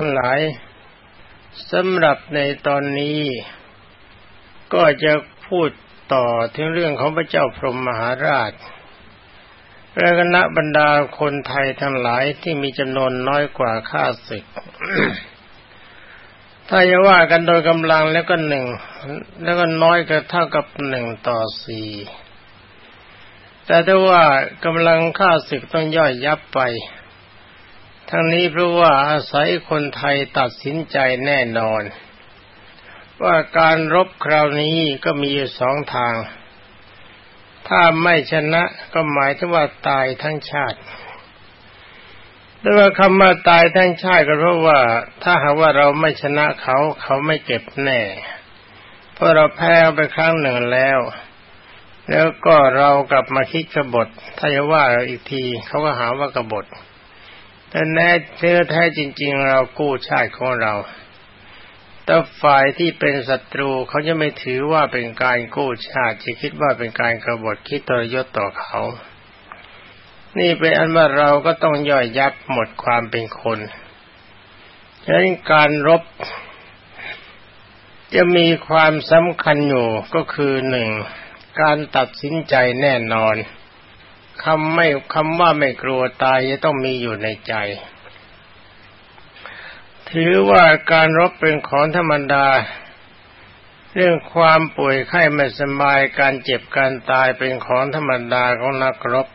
ทั้งหลายสำหรับในตอนนี้ ก็จะพูดต่อถึงเรื่องของพระเจ้าพรหมมหาราชและคณะบรรดาคนไทยทั้งหลายที่มีจำนวนน้อยกว่าข้าศึก ถ้าจะว่ากันโดยกำลังแล้วก็หนึ่ง แล้วก็น้อยก็เท่ากับหนึ่งต่อสี่แต่ถ้าว่ากำลังข้าศึกต้องย่อยยับไป ทั้งนี้เพราะว่าอาศัยคนไทยตัดสินใจแน่นอน ว่าการรบคราวนี้ก็มีอยู่สองทาง ถ้าไม่ชนะก็หมายถึงว่าตายทั้งชาติแต่ว่าคำว่าตายทั้งชาติก็เพราะว่า ถ้าหากว่าเราไม่ชนะเขาเขาไม่เก็บแน่ เพราะเราแพ้ไปครั้งหนึ่งแล้ว แล้วก็เรากลับมาคิดกบฏถ้าจะว่าเราอีกทีเขาก็หาว่ากบฏ แต่แน่เชื่อแท้จริง ๆ เรากู้ชาติของเรา แต่ฝ่ายที่เป็นศัตรูเขาจะไม่ถือว่าเป็นการกู้ชาติจะคิดว่าเป็นการกบฏคิดตรยศต่อเขา นี่เป็นอันว่าเราก็ต้องย่อยยับหมดความเป็นคนดังนั้นการรบจะมีความสำคัญอยู่ก็คือหนึ่งการตัดสินใจแน่นอน คำไม่คำว่าไม่กลัวตายจะต้องมีอยู่ในใจ ถือว่าการรบเป็นของธรรมดา เรื่องความป่วยไข้ไม่สบายการเจ็บการตายเป็นของธรรมดาของนักรบ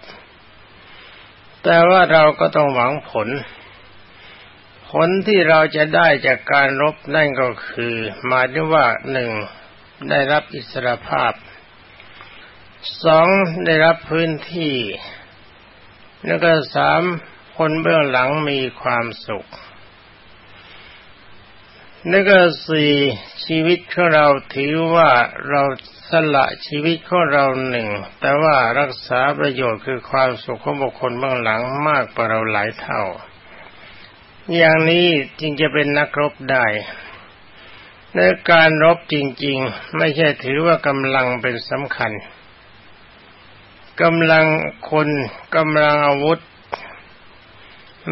แต่ว่าเราก็ต้องหวังผล ผลที่เราจะได้จากการรบนั่นก็คือหมายถึงว่าหนึ่งได้รับอิสรภาพ สองได้รับพื้นที่ แล้วก็สามคนเบื้องหลังมีความสุข แล้วก็สี่ชีวิตของเราถือว่าเราสละชีวิตของเราหนึ่ง แต่ว่ารักษาประโยชน์คือความสุขของบุคคลเบื้องหลังมากกว่าเราหลายเท่า อย่างนี้จึงจะเป็นนักรบได้ในการรบจริง ๆ ไม่ใช่ถือว่ากำลังเป็นสำคัญ กำลังคนกำลังอาวุธ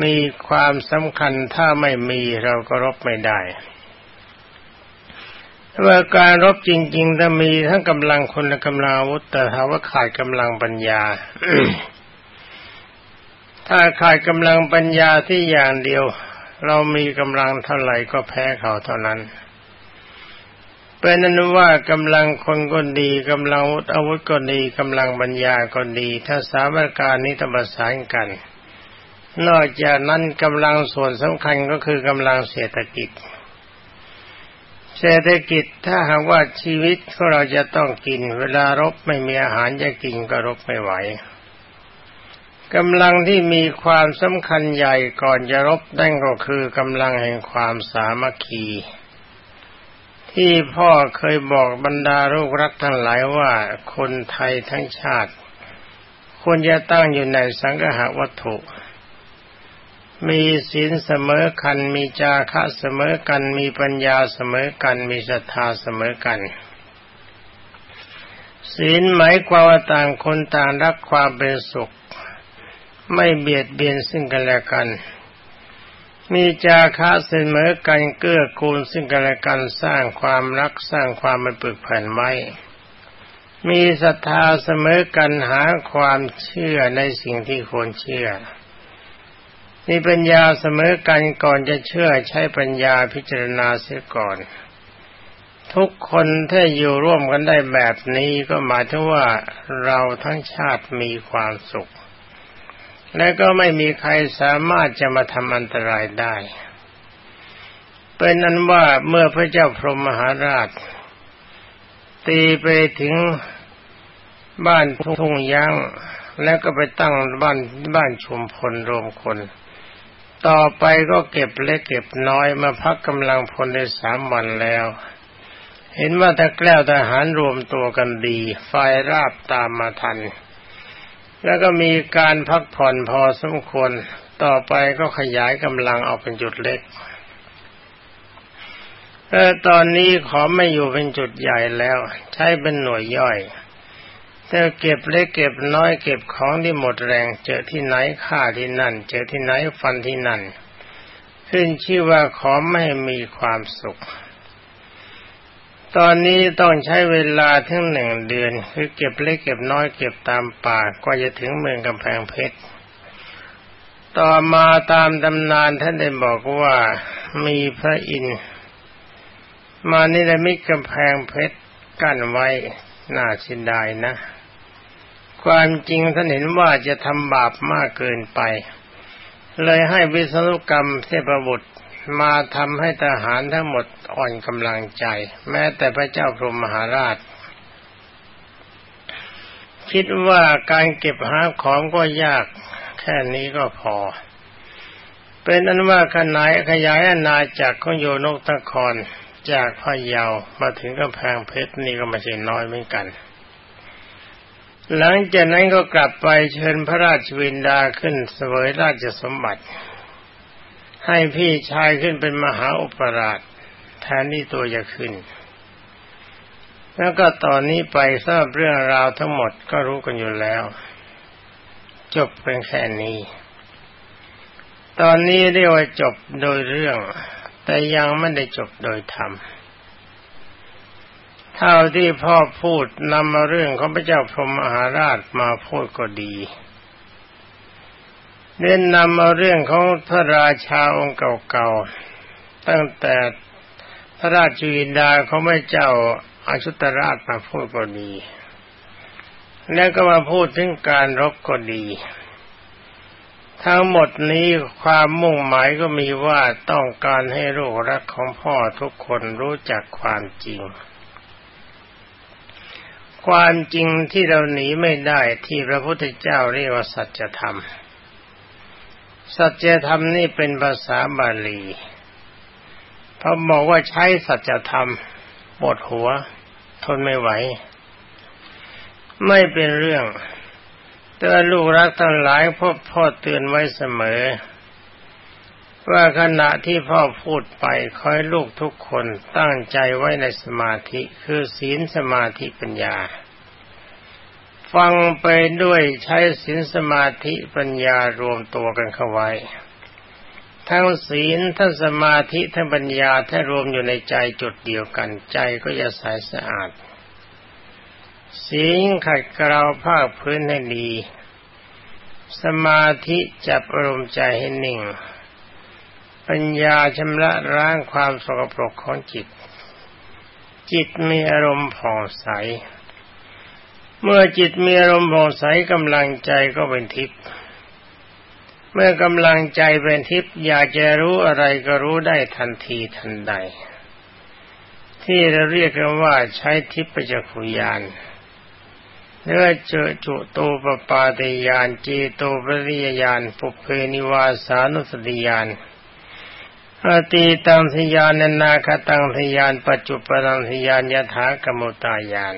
มีความสำคัญถ้าไม่มีเราก็รบไม่ได้ว่าการรบจริงๆถ้ามีทั้งกำลังคนและกำลังอาวุธ แต่ถ้าว่าขาดกำลังปัญญา ถ้าขาดกำลังปัญญาที่อย่างเดียว เรามีกำลังเท่าไหร่ก็แพ้เขาเท่านั้น เป็นนั้นว่ากำลังคนก็ดีกำลังอาวุธก็ดีกำลังปัญญาก็ดี ถ้าสามประการนี้ต้องประสานกัน นอกจากนั้นกำลังส่วนสำคัญก็คือกำลังเศรษฐกิจ เศรษฐกิจถ้าหากว่าชีวิตของเราจะต้องกิน เวลารบไม่มีอาหารจะกินก็รบไม่ไหวกำลังที่มีความสำคัญใหญ่ก่อนจะรบนั่นก็คือกำลังแห่งความสามัคคี ที่พ่อเคยบอกบรรดาลูกรักทั้งหลายว่าคนไทยทั้งชาติ ควรจะตั้งอยู่ในสังหวัตถุ มีศีลเสมอกัน มีจาคะเสมอกัน มีปัญญาเสมอกัน มีศรัทธาเสมอกัน ศีลหมายความว่าต่างคนต่างรักความเป็นสุข ไม่เบียดเบียนซึ่งกันและกัน มีจาคะเสมอกันเกื้อกูลซึ่งกันและกันสร้างความรักสร้างความไม่ปึกแผ่นไว้ มีศรัทธาเสมอกันหาความเชื่อในสิ่งที่ควรเชื่อ มีปัญญาเสมอกันก่อนจะเชื่อใช้ปัญญาพิจารณาเสียก่อน ทุกคนถ้าอยู่ร่วมกันได้แบบนี้ก็หมายถึงว่าเราทั้งชาติมีความสุข และก็ไม่มีใครสามารถจะมาทำอันตรายได้ เป็นนั้นว่าเมื่อพระเจ้าพรหมมหาราช ตีไปถึงบ้านทุ่งยั้งแล้วก็ไปตั้งบ้านบ้านชุมพลรวมคน ต่อไปก็เก็บเล็กเก็บน้อยมาพักกำลังพลได้สามวันแล้ว เห็นว่าถ้าแกล้วทหารรวมตัวกันดี ฝ่ายราบตามมาทัน แล้วก็มีการพักผ่อนพอสมควร ต่อไปก็ขยายกำลังออกเป็นจุดเล็กแต่ตอนนี้ขอไม่อยู่เป็นจุดใหญ่แล้ว ใช้เป็นหน่วยย่อยแต่เก็บเล็กเก็บน้อยเก็บของที่หมดแรง เจอที่ไหนฆ่าที่นั่น เจอที่ไหนฟันที่นั่น ขึ้นชื่อว่าขอไม่มีความสุข ตอนนี้ต้องใช้เวลาถึงหนึ่งเดือน คือเก็บเล็กเก็บน้อยเก็บตามป่าก็จะถึงเมืองกำแพงเพชร ต่อมาตามตำนานท่านได้บอกว่ามีพระอินทร์มานิรมิตกำแพงเพชรกั้นไว้น่าเสียดายนะ ความจริงท่านเห็นว่าจะทำบาปมากเกินไป เลยให้วิศนุกรรมเทพบุตร มาทำให้ทหารทั้งหมดอ่อนกำลังใจ แม้แต่พระเจ้าพรหมมหาราช คิดว่าการเก็บหาของก็ยาก แค่นี้ก็พอ เป็นอันว่าขนายขยายอาณาจักรของโยนกตะครจากพะเยามาถึงกำแพงเพชรนี่ก็ไม่ใช่น้อยเหมือนกัน หลังจากนั้นก็กลับไปเชิญพระราชวินดาขึ้นเสวยราชสมบัติ ให้พี่ชายขึ้นเป็นมหาอุปราชแทนที่ตัวจะขึ้น แล้วก็ตอนนี้ไปทราบเรื่องราวทั้งหมดก็รู้กันอยู่แล้ว จบเป็นแค่นี้ ตอนนี้เรียกว่าจบโดยเรื่อง แต่ยังไม่ได้จบโดยธรรมเท่าที่พ่อพูดนำมาเรื่องของพระเจ้าพรหมมหาราชมาพูดก็ดี เน้นนำมาเรื่องของพระราชาองค์เก่าๆ ตั้งแต่พระราชวินดาเของพระเจ้าอาชุตราชมาพูดก็ดี แล้วก็มาพูดถึงการรบก็ดี ทั้งหมดนี้ความมุ่งหมายก็มีว่าต้องการให้ลูกรักของพ่อทุกคนรู้จักความจริง ความจริงที่เราหนีไม่ได้ที่พระพุทธเจ้าเรียกว่าสัจธรรม สัจธรรมนี่เป็นภาษาบาลีพอบอกว่าใช้สัจธรรมปวดหัว ทนไม่ไหว ไม่เป็นเรื่องเตือนลูกรักทั้งหลายพ่อพ่อเตือนไว้เสมอ ว่าขณะที่พ่อพูดไปคอยลูกทุกคนตั้งใจไว้ในสมาธิ คือศีลสมาธิปัญญา ฟังไปด้วยใช้ศีลสมาธิปัญญารวมตัวกันเข้าไว้ ทั้งศีลทั้งสมาธิทั้งปัญญาถ้ารวมอยู่ในใจจุดเดียวกันใจก็จะใสสะอาดสีงขัดเกลาภาคพื้นให้ดี สมาธิจับอารมณ์ใจให้นิ่ง ปัญญาชำระล้างความสกปรกของจิต จิตมีอารมณ์ผ่องใส เมื่อจิตมีอารมณ์ผ่องใสกำลังใจก็เป็นทิพย์เมื่อกำลังใจเป็นทิพย์อยากจะรู้อะไรก็รู้ได้ทันทีทันใด ที่เราเรียกกันว่าใช้ทิพย์ประจักขุยานเนื้อเจอจุโตปปาติยานจีโตปริยญาณปุเพนิวาสานุสติยานอตีตังทยานนาคตังทยานปัจจุปนังทยานยถากรรมตายาน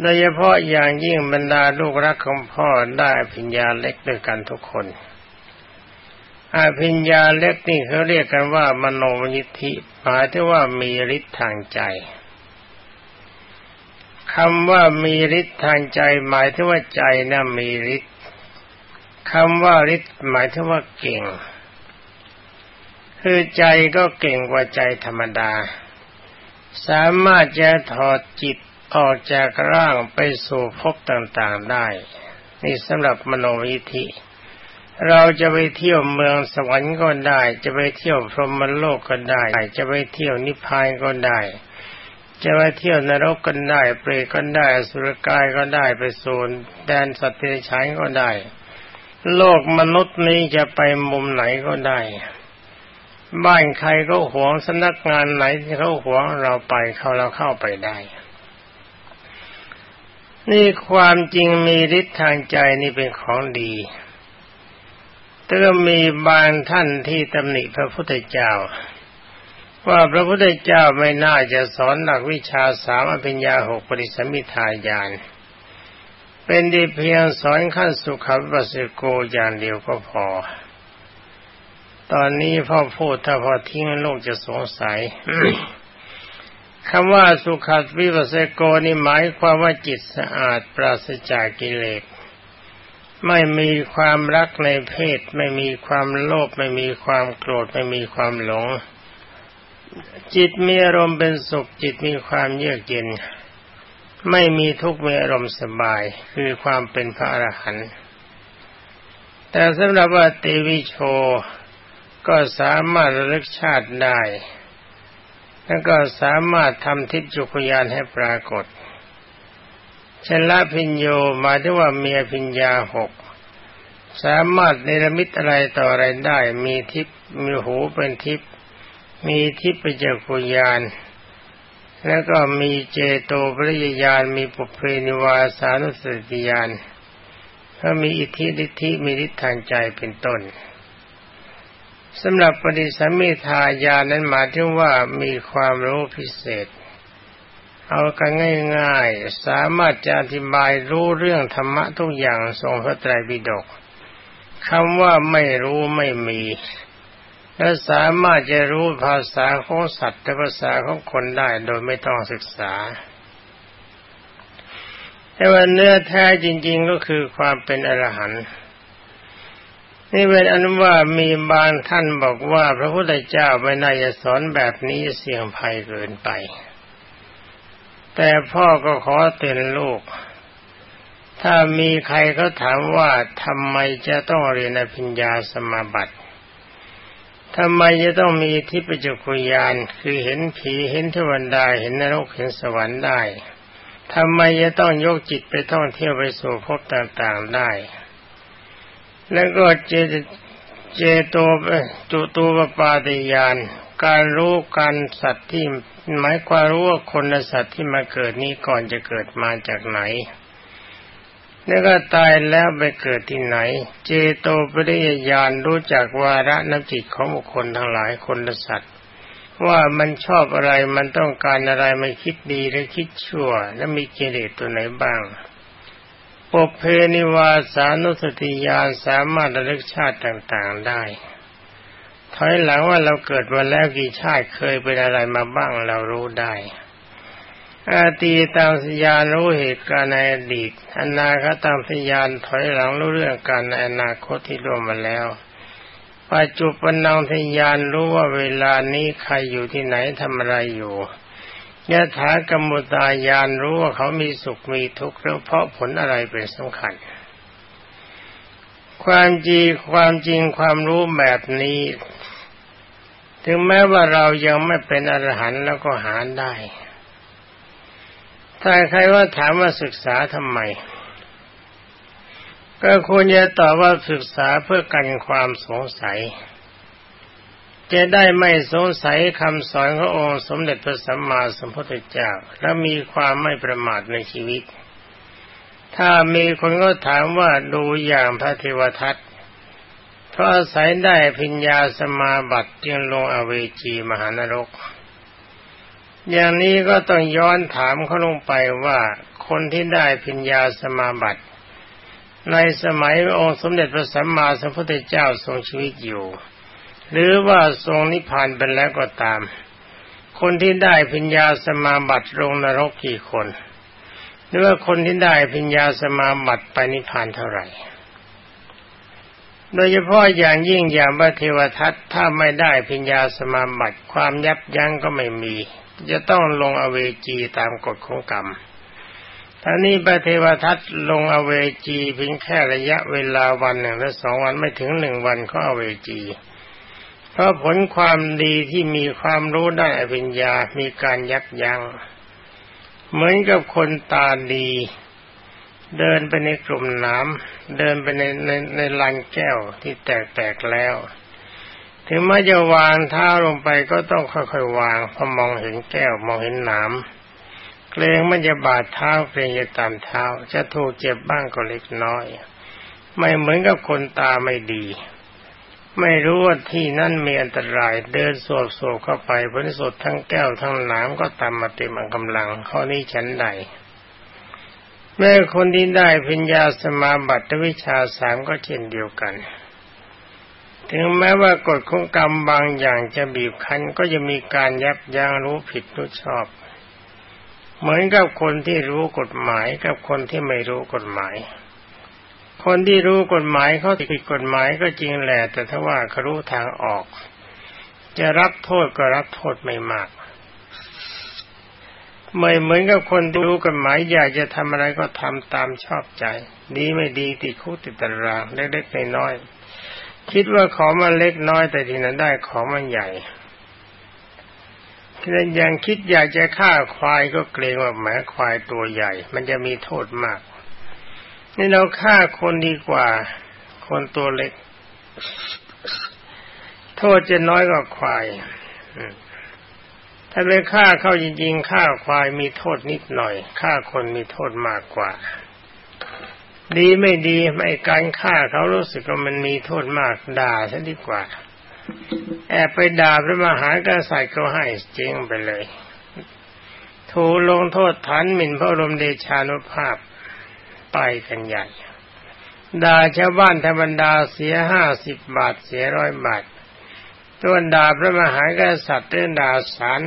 โดยเฉพาะอย่างยิ่งบรรดาลูกรักของพ่อได้พิญญาเล็กด้วยกันทุกคนอาพิญญาเล็กนี่เขาเรียกกันว่ามโนมยิทธิหมายถึงว่ามีฤทธิ์ทางใจคำว่ามีฤทธิ์ทางใจ หมายถึงว่าใจนะ่ะมีฤทธิ์คำว่าฤทธิ์หมายถึงว่าเก่ง คือใจก็เก่งกว่าใจธรรมดา สามารถจะถอดจิต ออกจากร่างไปสู่ภพต่างๆได้ นี่สำหรับมโนวิธิ เราจะไปเที่ยวเมืองสวรรค์ก็ได้ จะไปเที่ยวพรหมโลกก็ได้ จะไปเที่ยวนิพพานก็ได้ จะไปเที่ยวนรกกันได้ เปรตก็ได้ สุรกายก็ได้ ไปโซนแดนสัตว์เดรัจฉานก็ได้ โลกมนุษย์นี้จะไปมุมไหนก็ได้บ้านใครก็หวงสนักงานไหนที่เขาหวงเราไปเขาเราเข้าไปได้ นี่ความจริงมีฤทธิ์ทางใจนี่เป็นของดีแต่ก็มีบางท่านที่ตำหนิพระพุทธเจ้า ว่าพระพุทธเจ้าไม่น่าจะสอนหลักวิชาสามอภิญญาหกปริสมิทายาน เป็นดีเพียงสอนขั้นสุขวัสโกอย่างเดียวก็พอ ตอนนี้พ่อพูดถ้าพอทิ้งโลกจะสงสัย คำว่าสุขัวิปัสสโกนี่หมายความว่าจิตสะอาดปราศจากกิเลส ไม่มีความรักในเพศ ไม่มีความโลภไม่มีความโกรธไม่มีความหลง จิตมีอารมณ์เป็นสุขจิตมีความเยือกเย็น ไม่มีทุกข์มีอารมณ์สบาย คือความเป็นพระอรหันต์แต่สำหรับว่าเตวิโชก็สามารถระลึกชาติได้ แล้วก็สามารถทำทิพจุกยานให้ปรากฏชนละพิญโยมาที่ว่าเมียพิญญาหกสามารถเนรมิตอะไรต่ออะไรได้ มีทิพมีหูเป็นทิพมีทิพเป็นจักรยานแล้วก็มีเจโตปริยญาณมีปุเพนิวาสานุสติญาณก็มีอิทธิฤทธิมีฤทธิ์ทางใจเป็นต้น สำหรับปฏิสัมมิทายานั้นหมายถึงว่ามีความรู้พิเศษ เอากันง่ายๆ สามารถจะอธิบายรู้เรื่องธรรมะทุกอย่างทรงพระไตรปิฎกคำว่าไม่รู้ไม่มี และสามารถจะรู้ภาษาของสัตว์และภาษาของคนได้โดยไม่ต้องศึกษา แต่ว่าเนื้อแท้จริง ๆก็คือความเป็นอรหันต์ นี่เป็นอนุว่ามีบางท่านบอกว่า พระพุทธเจ้าไม่น่าจะสอนแบบนี้เสี่ยงภัยเกินไป แต่พ่อก็ขอเตือนลูก ถ้ามีใครเขาถามว่าทำไมจะต้องเรียนอภิญญาสมาบัติทำไมจะต้องมีทิพยจักรยานคือเห็นผีเห็นเทวดาเห็นนรกเห็นสวรรค์ได้ทำไมจะต้องยกจิตไปท่องเที่ยวไปสู่ภพต่างๆได้ แล้วก็เจเจโตจุตูปปาติยานการรู้การสัตว์ที่หมายความรู้ว่าคนและสัตว์ที่มาเกิดนี้ก่อนจะเกิดมาจากไหน แล้วก็ตายแล้วไปเกิดที่ไหน เจโตปริยญาณรู้จักวาระน้ำจิตของบุคคลทั้งหลายคนและสัตว์ว่ามันชอบอะไรมันต้องการอะไรมันคิดดีหรือคิดชั่ว และมีกิเลสตัวไหนบ้าง ปุเพนิวาสานุสติญาณสามารถระลึกชาติต่างๆได้ ถอยหลังว่าเราเกิดมาแล้วกี่ชาติเคยเป็นอะไรมาบ้างเรารู้ได้ อาตีตามสยานรู้เหตุการณ์ในอดีต อนาคตามสยานถอยหลังรู้เรื่องการในอนาคตที่ร่วมมาแล้ว ปัจจุบันนางทยานรู้ว่าเวลานี้ใครอยู่ที่ไหนทำอะไรอยู่ ยะถากรรมตายานรู้ว่าเขามีสุขมีทุกข์แล้วเพราะผลอะไรเป็นสำคัญ ความจริงความจริงความรู้แบบนี้ ถึงแม้ว่าเรายังไม่เป็นอรหันต์แล้วก็หาได้ ถ้าใครว่าถามว่าศึกษาทำไม ก็ควรจะตอบว่าศึกษาเพื่อกันความสงสัย จะได้ไม่สงสัยคำสอนขององค์สมเด็จพระสัมมาสัมพุทธเจ้า และมีความไม่ประมาทในชีวิต ถ้ามีคนก็ถามว่าดูอย่างพระเทวทัตเพราะอาศัยได้พิญญาสมาบัติจึงลงอเวจีมหานรก อย่างนี้ก็ต้องย้อนถามเขาลงไปว่าคนที่ได้พิญญาสมาบัติ ในสมัยองค์สมเด็จพระสัมมาสัมพุทธเจ้าทรงชีวิตอยู่ หรือว่าทรงนิพพานไปแล้วก็ตาม คนที่ได้พิญญาสมาบัติลงนรกกี่คน หรือว่าคนที่ได้พิญญาสมาบัติไปนิพพานเท่าไหร่ โดยเฉพาะอย่างยิ่งอย่างพระเทวทัตถ้าไม่ได้พิญญาสมาบัติความยับยั้งก็ไม่มี จะต้องลงอเวจีตามกฎของกรรมท่านี้พระเทวทัตลงอเวจีเพียงแค่ระยะเวลาวันหนึ่งและสองวันไม่ถึงหนึ่งวันก็อเวจี เพราะผลความดีที่มีความรู้ได้อภิญญา มีการยับยัง้ง เหมือนกับคนตาดี เดินไปในกลุ่มน้ำเดินไปในในในลานแก้วที่แตกๆแล้ว ถึงแม้จะวางเท้าลงไปก็ต้องค่อยๆวางพอมองเห็นแก้วมองเห็นน้ำเกรงมันจะบาดเท้าเกรงจะตามเท้า จะถูกเจ็บบ้างก็เล็กน้อย ไม่เหมือนกับคนตาไม่ดี ไม่รู้ว่าที่นั่นมีอันตราย เดินโศกโศกเข้าไปผลสดทั้งแก้วทั้งน้ำก็ตามมาเต็มกำลังข้อนี้ฉันใดแม่คนที่ได้พิญญาสมาบัติวิชาสามก็เช่นเดียวกัน ถึงแม้ว่ากฎของกรรมบางอย่างจะบีบคั้นก็จะมีการยับยั้งรู้ผิดรู้ชอบ เหมือนกับคนที่รู้กฎหมายกับคนที่ไม่รู้กฎหมาย คนที่รู้กฎหมายเขาผิดกฎหมายก็จริงแหละแต่ถ้าว่าเขารู้ทางออก จะรับโทษก็รับโทษไม่มากไม่เหมือนกับคนที่รู้กฎหมายอยากจะทำอะไรก็ทำตามชอบใจดีไม่ดีติดคุกติดตารางเล็กๆน้อยๆคิดว่าของมันเล็กน้อยแต่ที่นั้นได้ของมันใหญ่ถ้ายังคิดอยากจะฆ่าควายก็เกรงว่าแหมควายตัวใหญ่ มันจะมีโทษมาก นี่เราฆ่าคนดีกว่า คนตัวเล็ก โทษจะน้อยกว่าควายถ้าไปฆ่าเข้าจริงๆฆ่าควายมีโทษนิดหน่อยฆ่าคนมีโทษมากกว่า ดีไม่ดีไม่การฆ่าเขารู้สึกว่ามันมีโทษมากด่าซะดีกว่า แอบไปด่าพระมหากษัตริย์ก็ให้เจ๊งไปเลย ถูลงโทษฐานหมิ่นพระรมเดชานุภาพ ไปกันใหญ่ด่าชาวบ้านธรรมดาเสียห้าสิบบาทเสียร้อยบาทตัวด่าพระมหากษัตริย์เรื่องด่าสาร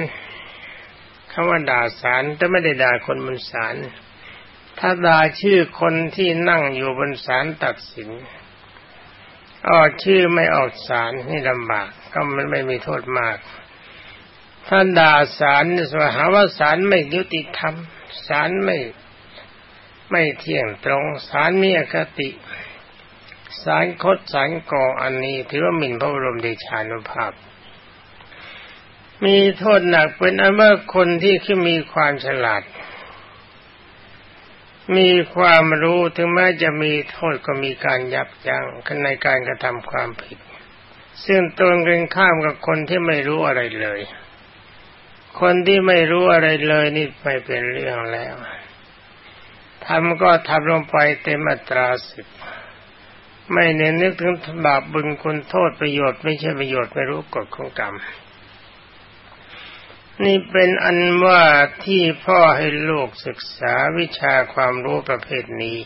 คำว่าด่าสารแต่ไม่ได้ด่าคนบนศาลถ้าด่าชื่อคนที่นั่งอยู่บนศาลตัดสินออกชื่อไม่ออกศาลนี่ลำบากก็มันไม่มีโทษมากถ้าด่าสารสหาว่าสารไม่ยุติธรรมสารไม่ ไม่เที่ยงตรงสารมีอคติ สารคดสารกออันนี้ถือว่าหมิ่นพระบรมเดชานุภาพ มีโทษหนักเป็นอันว่าคนที่ขึ้นมีความฉลาด มีความรู้ถึงแม้จะมีโทษก็มีการยับยั้งในการกระทำความผิด ซึ่งตรงกันข้ามกับคนที่ไม่รู้อะไรเลย คนที่ไม่รู้อะไรเลยนี่ไม่เป็นเรื่องแล้ว ทำก็ทำลงไปเต็มอัตราสิบไม่เน้นนึกถึงบาปบุญคุณโทษประโยชน์ไม่ใช่ประโยชน์ไม่รู้กฎของกรรม นี่เป็นอันว่าที่พ่อให้ลูกศึกษาวิชาความรู้ประเภทนี้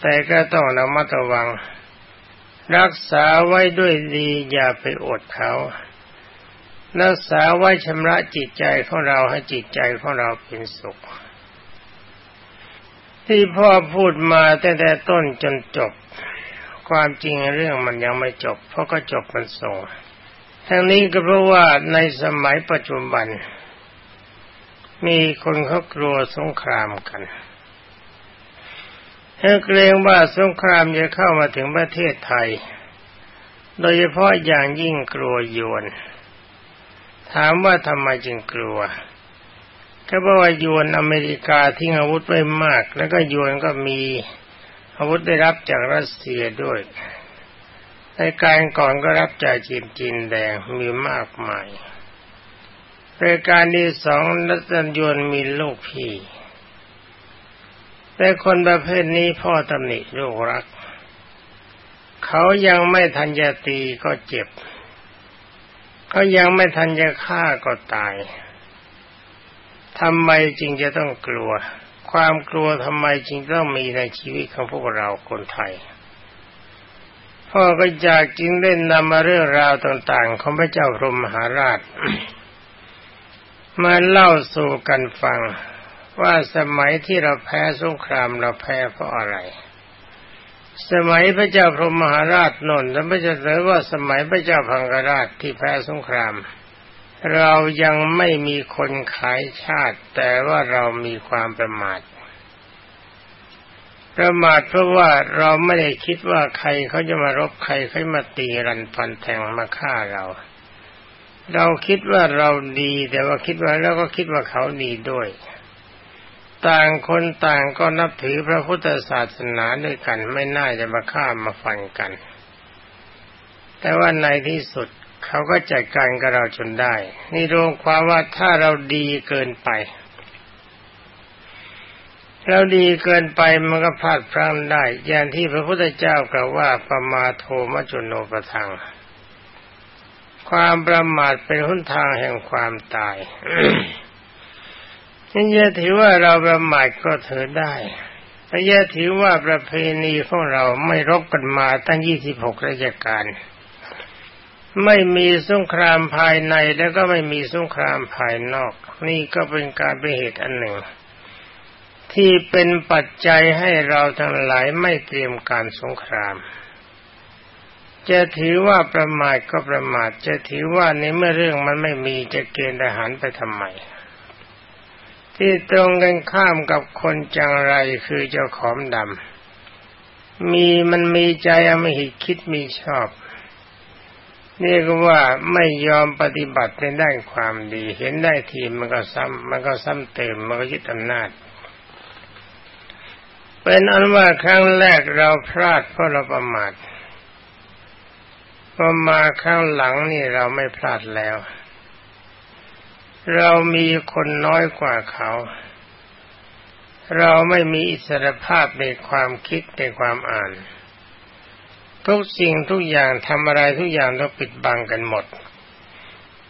แต่ก็ต้องระมัดระวัง รักษาไว้ด้วยดีอย่าไปอดเขารักษาไว้ชำระจิตใจของเราให้จิตใจของเราเป็นสุข ที่พ่อพูดมาแต่แต่ต้นจนจบ ความจริงเรื่องมันยังไม่จบ เพราะก็จบมันส่งทั้งนี้ก็เพราะว่าในสมัยปัจจุบัน มีคนเขากลัวสงครามกันเขาเกรงว่าสงครามจะเข้ามาถึงประเทศไทย โดยเฉพาะอย่างยิ่งกลัวยวน ถามว่าทำไมจึงกลัว ก็เพราะว่ายวนอเมริกาทิ้งอาวุธไว้มาก แล้วก็ยวนก็มีอาวุธได้รับจากรัสเซียด้วยในการก่อนก็รับจากจีนจีนแดงมีมากมายรายการที่สองรัตนยนมีลูกพี่แต่คนประเภทนี้พ่อตำหนิลูกรัก เขายังไม่ทันจะตีก็เจ็บ เขายังไม่ทันจะฆ่าก็ตาย ทำไมจึงจะต้องกลัว ความกลัวทำไมจึงต้องมีในชีวิตของพวกเราคนไทย พ่อก็อยากจึงเล่นนำมาเรื่องราวต่าง ๆ ของพระเจ้าพรหมมหาราช มาเล่าสู่กันฟัง ว่าสมัยที่เราแพ้สงครามเราแพ้เพราะอะไร สมัยพระเจ้าพรหมมหาราชนนท์และไม่จะเลยว่าสมัยพระเจ้าพังกราชที่แพ้สงคราม เรายังไม่มีคนขายชาติ แต่ว่าเรามีความประมาท ประมาทเพราะว่าเราไม่ได้คิดว่าใครเขาจะมารบใครเขามาตีรันฟันแทงมาฆ่าเรา เราคิดว่าเราดี แต่ว่าคิดว่าแล้วก็คิดว่าเขาดีด้วย ต่างคนต่างก็นับถือพระพุทธศาสนาด้วยกัน ไม่น่าจะมาฆ่ามาฟันกัน แต่ว่าในที่สุด เขาก็จัดการกับเราจนได้ นี่รวมความว่าถ้าเราดีเกินไป เราดีเกินไปมันก็พลาดพลั้งได้ อย่างที่พระพุทธเจ้ากล่าวว่าประมาโทมจุนโนปทัง ความประมาทเป็นหนทางแห่งความตายนี่จะถือว่าเราประมาทก็เถอได้แต่จะถือว่าประเพณีของเราไม่รบกันมาตั้งยี่สิบหกราชการ ไม่มีสงครามภายในแล้วก็ไม่มีสงครามภายนอก นี่ก็เป็นการเป็นเหตุอันหนึ่ง ที่เป็นปัจจัยให้เราทั้งหลายไม่เตรียมการสงคราม จะถือว่าประมาทก็ประมาทจะถือว่าในเมื่อเรื่องมันไม่มีจะเกณฑ์ทหารไปทำไมที่ตรงกันข้ามกับคนจังไรคือเจ้าขอมดำมีมันมีใจอมหิตคิดมีชอบ นี่ก็ว่าไม่ยอมปฏิบัติในด้านความดี เห็นได้ทีมันก็ซ้ำมันก็ซ้ำเติมมันก็ยึดอำนาจเป็นอันว่าครั้งแรกเราพลาดเพราะเราประมาทพอมาครั้งหลังนี่เราไม่พลาดแล้ว เรามีคนน้อยกว่าเขา เราไม่มีอิสรภาพในความคิดในความอ่าน ทุกสิ่งทุกอย่างทำอะไรทุกอย่างต้องปิดบังกันหมด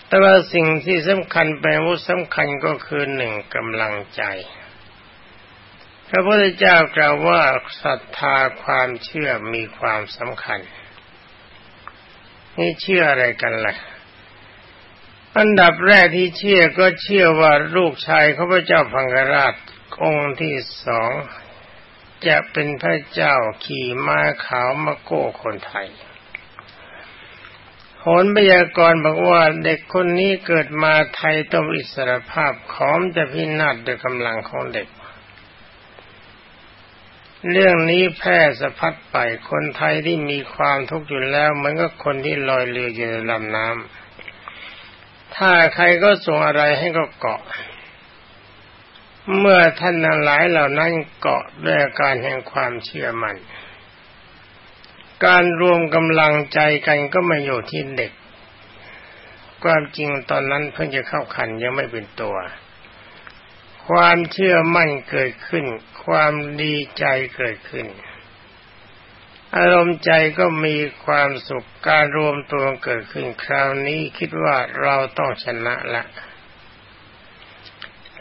แต่ว่าสิ่งที่สำคัญเป็นวุฒิสำคัญก็คือหนึ่งกำลังใจ พระพุทธเจ้ากล่าวว่าศรัทธาความเชื่อมีความสำคัญ นี่เชื่ออะไรกันล่ะอันดับแรกที่เชื่อก็เชื่อว่าลูกชายเขาพเจ้าพังกราชองค์ที่สอง จะเป็นพระเจ้าขี่ม้าขาวมาโก้คนไทยโหนพยากรบอกว่าเด็กคนนี้เกิดมาไทยต้องอิสรภาพขอมจะพินาศด้วยกำลังของเด็ก เรื่องนี้แพร่สะพัดไปคนไทยที่มีความทุกข์อยู่แล้วเหมือนกับคนที่ลอยเรืออยู่ในลำน้ำถ้าใครก็ส่งอะไรให้ก็เกาะ เมื่อท่านทั้งหลายเหล่านั้นเกาะด้วยการแห่งความเชื่อมัน่น การรวมกำลังใจกันก็ม่อยู่ที่เด็ก ความจริงตอนนั้นเพิ่งจะเข้าขันยังไม่เป็นตัว ความเชื่อมั่นเกิดขึ้น ความดีใจเกิดขึ้น อารมณ์ใจก็มีความสุขการรวมตัวเกิดขึ้น คราวนี้คิดว่าเราต้องชนะละ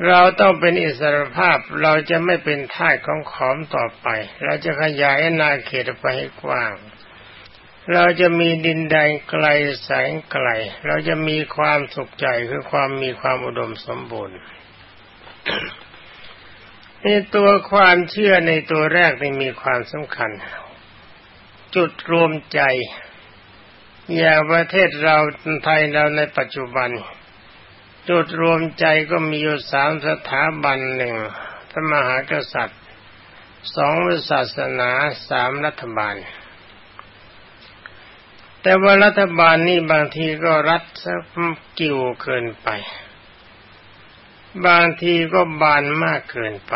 เราต้องเป็นอิสรภาพเราจะไม่เป็นทาสของขอมต่อไป เราจะขยายนาเขตไปให้กว้าง เราจะมีดินแดนไกลแสงไกล เราจะมีความสุขใจคือความมีความอุดมสมบูรณ์ในตัวความเชื่อในตัวแรกนี่มีความสำคัญ จุดรวมใจ อย่างประเทศเราไทยเราในปัจจุบัน จุดรวมใจก็มีอยู่สามสถาบันหนึ่งพระมหากษัตริย์สองศาสนาสามรัฐบาล แต่ว่ารัฐบาลนี่บางทีก็รัดสักกิ่วเกินไป บางทีก็บานมากเกินไป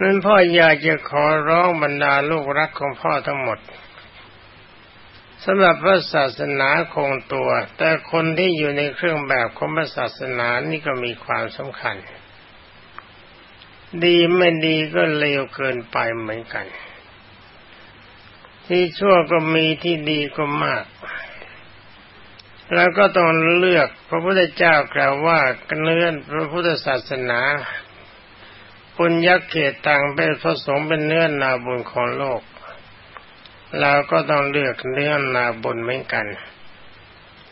นั้นพ่ออยากจะขอร้องบรรดาลูกรักของพ่อทั้งหมด สำหรับพระศาสนาคงตัว แต่คนที่อยู่ในเครื่องแบบของพระศาสนานี่ก็มีความสำคัญ ดีไม่ดีก็เลวเกินไปเหมือนกัน ที่ชั่วก็มีที่ดีก็มาก แล้วก็ต้องเลือกพระพุทธเจ้ากล่าวว่าเนื้อพระพุทธศาสนาปุญญเขตต่างเป็นพระสงฆ์เป็นเนื้อนาบุญของโลก เราก็ต้องเลือกเนื้อนาบนเหมือนกัน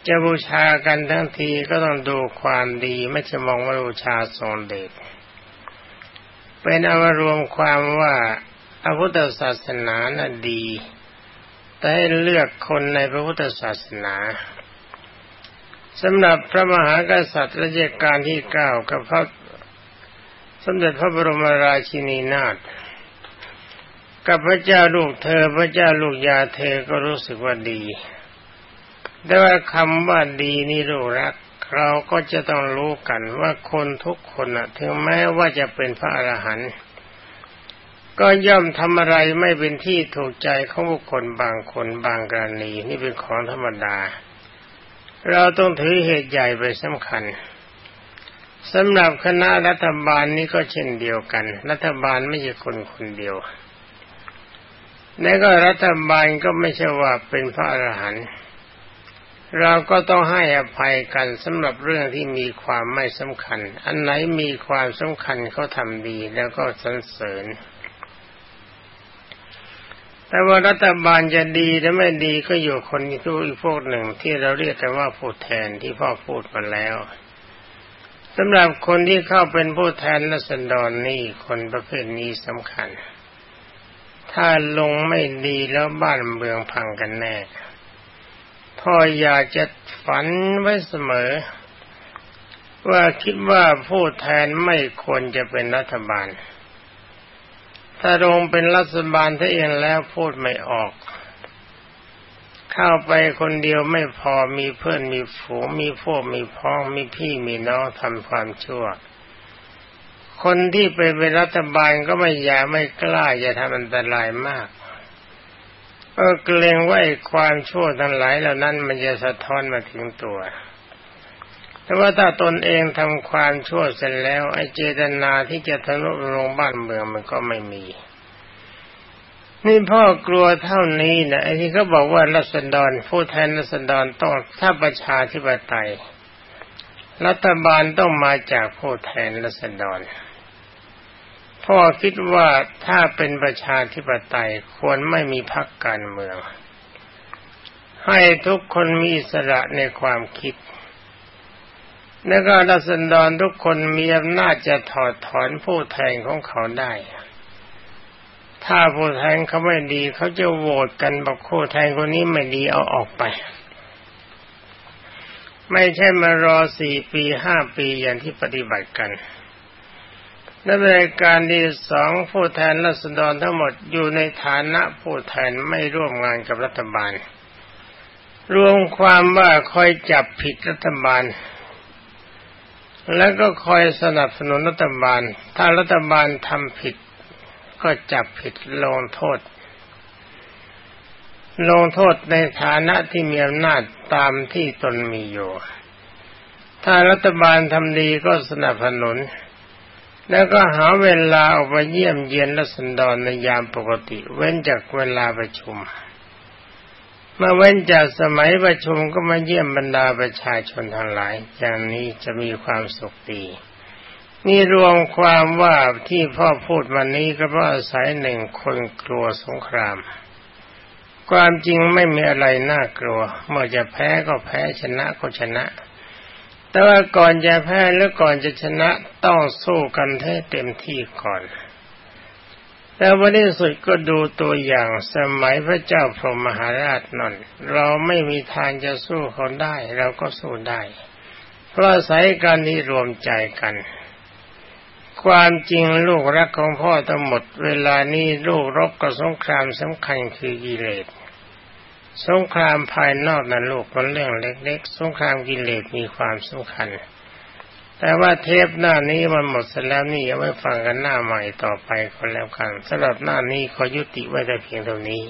จะบูชากันทั้งทีก็ต้องดูความดีไม่จะมองว่าบูชาทรงเดชเป็นอวารวมความว่าพระพุทธศาสนาน่ะดี แต่ให้เลือกคนในพระพุทธศาสนาสำหรับพระมหากษัตริย์รัชกาลที่เก้ากับพระสมเด็จพระบรมราชินีนาถ กับพระเจ้าลูกเธอ พระเจ้าลูกยาเธอก็รู้สึกว่าดี แต่ว่าคำว่าดีนี่รู้รัก เราก็จะต้องรู้กันว่าคนทุกคนอะถึงแม้ว่าจะเป็นพระอรหันต์ก็ย่อมทำอะไรไม่เป็นที่ถูกใจของบุคคลบางคนบางกรณี นี่เป็นของธรรมดา เราต้องถือเหตุใหญ่ไปสำคัญสำหรับคณะรัฐบาลนี้ก็เช่นเดียวกัน รัฐบาลไม่ใช่คนคนเดียว แล้วก็รัฐบาลก็ไม่ใช่ว่าเป็นพระอรหันต์เราก็ต้องให้อภัยกันสำหรับเรื่องที่มีความไม่สำคัญ อันไหนมีความสำคัญเขาทำดีแล้วก็สรรเสริญ แต่ว่ารัฐบาลจะดีหรือไม่ดีก็อยู่คนอีกพวกหนึ่งที่เราเรียกกันว่าผู้แทนที่พ่อพูดมาแล้วสำหรับคนที่เข้าเป็นผู้แทนรัษฎรนี่คนประเภทนี้สำคัญ ถ้าลงไม่ดีแล้วบ้านเมืองพังกันแน่ พ่ออยากจะฝันไว้เสมอ ว่าคิดว่าผู้แทนไม่ควรจะเป็นรัฐบาล ถ้าลงเป็นรัฐบาลถ้าเองแล้วพูดไม่ออก เข้าไปคนเดียวไม่พอมีเพื่อนมีฝูงมีพวกมีพ้องมีพี่มีน้องทำความชั่ว คนที่ไปเป็นรัฐบาลก็ไม่อยากไม่กล้าอย่าทำอันตรายมากก็เกรงว่าความชั่วทั้งหลายเหล่านั้นมันจะสะท้อนมาถึงตัว แต่ว่าถ้าตนเองทำความชั่วเสร็จแล้ว ไอ้เจตนาที่จะทะลุลงบ้านเมืองมันก็ไม่มี นี่พ่อกลัวเท่านี้นะไอ้ที่เขาบอกว่ารัศดรผู้แทนรัศดรต้องถ้าประชาธิปไตย รัฐบาลต้องมาจากผู้แทนรัศดร พ่อคิดว่าถ้าเป็นประชาธิปไตยควรไม่มีพรรคการเมือง ให้ทุกคนมีอิสระในความคิด แล้วก็รัศดรทุกคนมีอำนาจจะถอดถอนผู้แทนของเขาได้ ถ้าผู้แทงเขาไม่ดีเขาจะโหวตกันบอกผู้แทงคนนี้ไม่ดีเอาออกไป ไม่ใช่มารอสี่ปีห้าปีอย่างที่ปฏิบัติกัน และในการที่สองผู้แทนรัษฎรทั้งหมดอยู่ในฐานะผู้แทนไม่ร่วมงานกับรัฐบาล รวมความว่าคอยจับผิดรัฐบาล แล้วก็คอยสนับสนุนรัฐบาล ถ้ารัฐบาลทำผิด ก็จับผิดลงโทษ ลงโทษในฐานะที่มีอำนาจตามที่ตนมีอยู่ ถ้ารัฐบาลทำดีก็สนับสนุน แล้วก็หาเวลาออกไปเยี่ยมเยียนรัศดรในยามปกติ เว้นจากเวลาประชุมเมื่อเว้นจากสมัยประชุมก็มาเยี่ยมบรรดาประชาชนทั้งหลาย อย่างนี้จะมีความสุขดีนี่รวมความว่าที่พ่อพูดมานี้ก็เพราะอาศัยหนึ่งคนกลัวสงคราม ความจริงไม่มีอะไรน่ากลัว เมื่อจะแพ้ก็แพ้ชนะก็ชนะ แต่ว่าก่อนจะแพ้หรือก่อนจะชนะต้องสู้กันให้เต็มที่ก่อนแต่วันที่สุดก็ดูตัวอย่างสมัยพระเจ้าพรหมมหาราชนนเราไม่มีทางจะสู้เขาได้ เราก็สู้ได้ เพราะอาศัยการที่รวมใจกัน ความจริงลูกรักของพ่อทั้งหมด เวลานี้ลูกรบกับสงครามสำคัญคือกิเลส สงครามภายนอกนั้นลูกเป็นเรื่องเล็ก ๆ สงครามกิเลสมีความสำคัญ แต่ว่าเทปหน้านี้มันหมดสแล้วนี่เอาไว้ฟังกันหน้าใหม่ต่อไปคนแล้วกันสำหรับหน้านี้ขอยุติไว้แต่เพียงเท่านี้